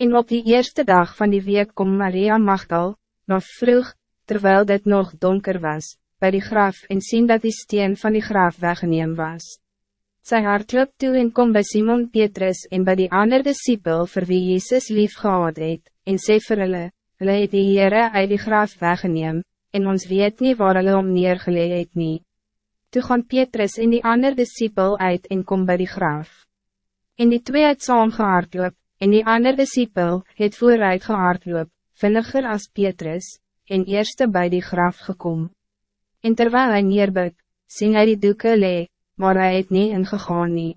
En op die eerste dag van die week kom Maria Magdal, nog vroeg, terwijl dit nog donker was, bij die graf en sien dat die steen van die graf weggeneem was. Sy hardloop toe en kom bij Simon Petrus en bij die ander discipel vir wie Jezus lief gehad het, en sê vir hulle, hulle het die Heere uit die graf weggeneem, en ons weet niet waar hulle om neergelee het nie. Toe gaan Petrus en die ander discipel uit en kom bij die graf. En die twee het saam gehardloop, en die ander discipel het vooruit gehardloop, vinniger als Petrus, en eerste bij die graf gekom. En terwijl hij neerbuk, sien hy die doeke lee, maar hij het niet ingegaan nie.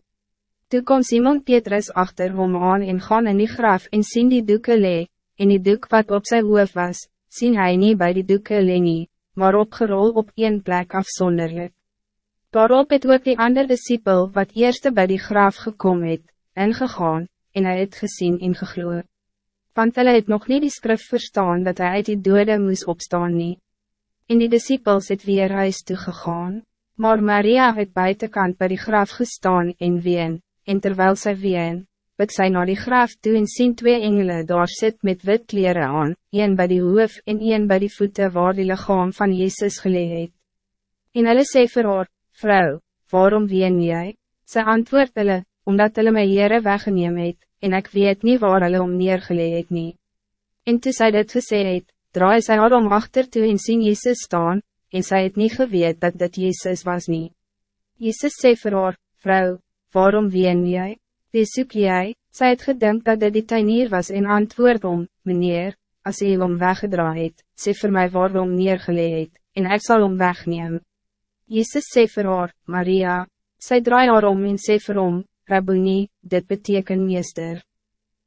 Toe kom Simon Petrus achter hom aan en gaan in die graf en sien die doeke lee, en die doek wat op zijn hoof was, sien hij niet bij die doeke lee nie, maar opgerol op een plek afzonderlijk. Daarop het ook die ander disciple wat eerste bij die graf gekomen het, ingegaan, en hij het gezien en gegloe. Want hulle het nog niet die skrif verstaan dat hij uit die dode moes opstaan nie. En die disciples het weer huis toegegaan. Maar Maria het buitenkant bij die graf gestaan en ween, en terwijl zij ween, bid sy naar die graf toe en sien twee engelen daar sit met wit kleren aan, een bij die hoof en een bij die voeten waar die lichaam van Jezus geleid het. En hulle sê vir haar, vrou, waarom ween jy? Sy antwoord hulle, omdat hulle my Heere weggeneem het, en ik weet niet waar hulle om neergeleid het nie. En toe sy dit gesê het, draai sy haar om achter toe en sien Jezus staan, en zij het niet geweet dat dit Jezus was niet. Jezus zei vir haar, vrou, waarom ween jy? Wie soek jy? Sy het gedink dat dit die tuinier was en antwoord om, meneer, als hy om weggedraai het, sê vir my waarom neergeleid het, en ik zal om wegneem. Jezus zei vir haar, Maria, sy draai haar om en sê vir hom, Rabuni, dit beteken meester.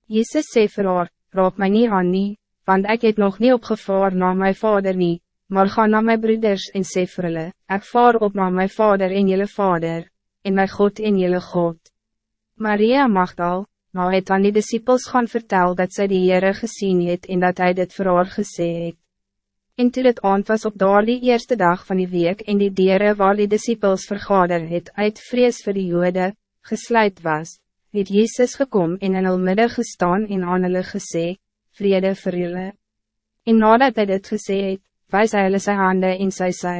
Jezus zei vir haar, raak my nie aan nie, want ik het nog niet opgevaar na my vader nie, maar ga naar mijn broeders en sê vir hulle, ek vaar op naar mijn vader en jullie vader, en mijn God en jullie God. Maria Magdal, nou het aan die disciples gaan vertel dat zij die Heere gezien het en dat hij dit vir haar gesê het. En toe het aand was op daar die eerste dag van die week en die dieren waar die disciples vergader het uit vrees vir die jode, gesluit was, het Jezus gekom en in hulle midden gestaan en aan hulle gesê, vrede vir julle. En nadat hij dit gesê het, wijs hy hulle sy hande en sy sy.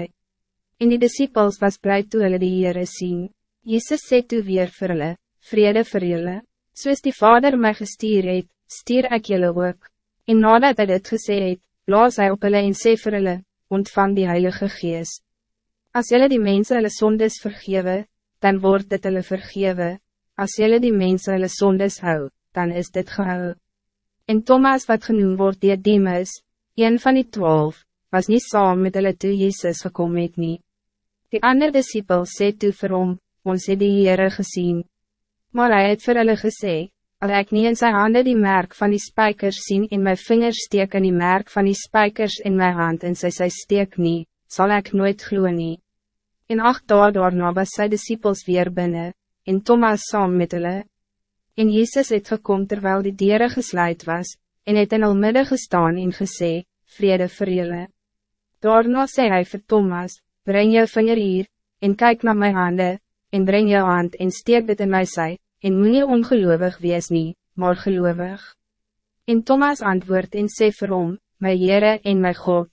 En die disciples was blij toe hulle die Heere sien. Jezus sê toe weer vir hulle, vrede vir julle, soos die Vader mij gestuur het, stuur ek julle ook. En nadat hy dit gesê het, blaas hy op hulle en sê vir hulle, ontvang die Heilige Geest. Als jullie die mensen hulle sondes vergewe, dan wordt dit hulle vergewe. Als jullie die mensen hulle sondes hou, dan is dit gehou. En Thomas wat genoemd wordt die Demas, een van die twaalf, was niet saam met hulle toe Jezus gekom het nie. Die ander disciple sê toe vir hom, ons het die Heere gezien. Maar hij het vir hulle gesê, al ek nie in sy hande die merk van die spijkers zien en my vingers steek in die merk van die spijkers in my hand en sy sy steek nie, sal ek nooit glo nie. En acht dagen daarna was sy disciples weer binnen, en Thomas saam met hulle. En Jezus het gekom terwijl die dieren gesluit was, en het in al midden gestaan en gesê, vrede vir julle. Daarna sê hy vir Thomas, breng jou vinger hier, en kijk naar mijn handen, en breng jou hand en steek dit in my sy, en moet nie ongeloovig wees nie, maar geloovig. En Thomas antwoord en sê vir hom, my Heere en my God.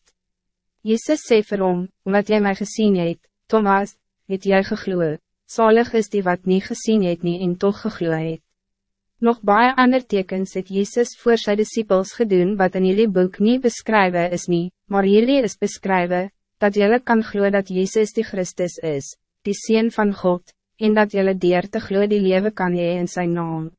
Jezus sê vir hom, omdat jy mij gezien het, Thomas, het jy gegloe, zalig is die wat niet gezien het nie en toch gegloe het. Nog baie ander tekens het Jezus voor sy disciples gedoen wat in jullie boek niet beschrijven is niet, maar jullie is beschrijven, dat jullie kan gloeien dat Jezus die Christus is, die Seen van God, en dat jullie dier te gloeien die leven kan je in zijn naam.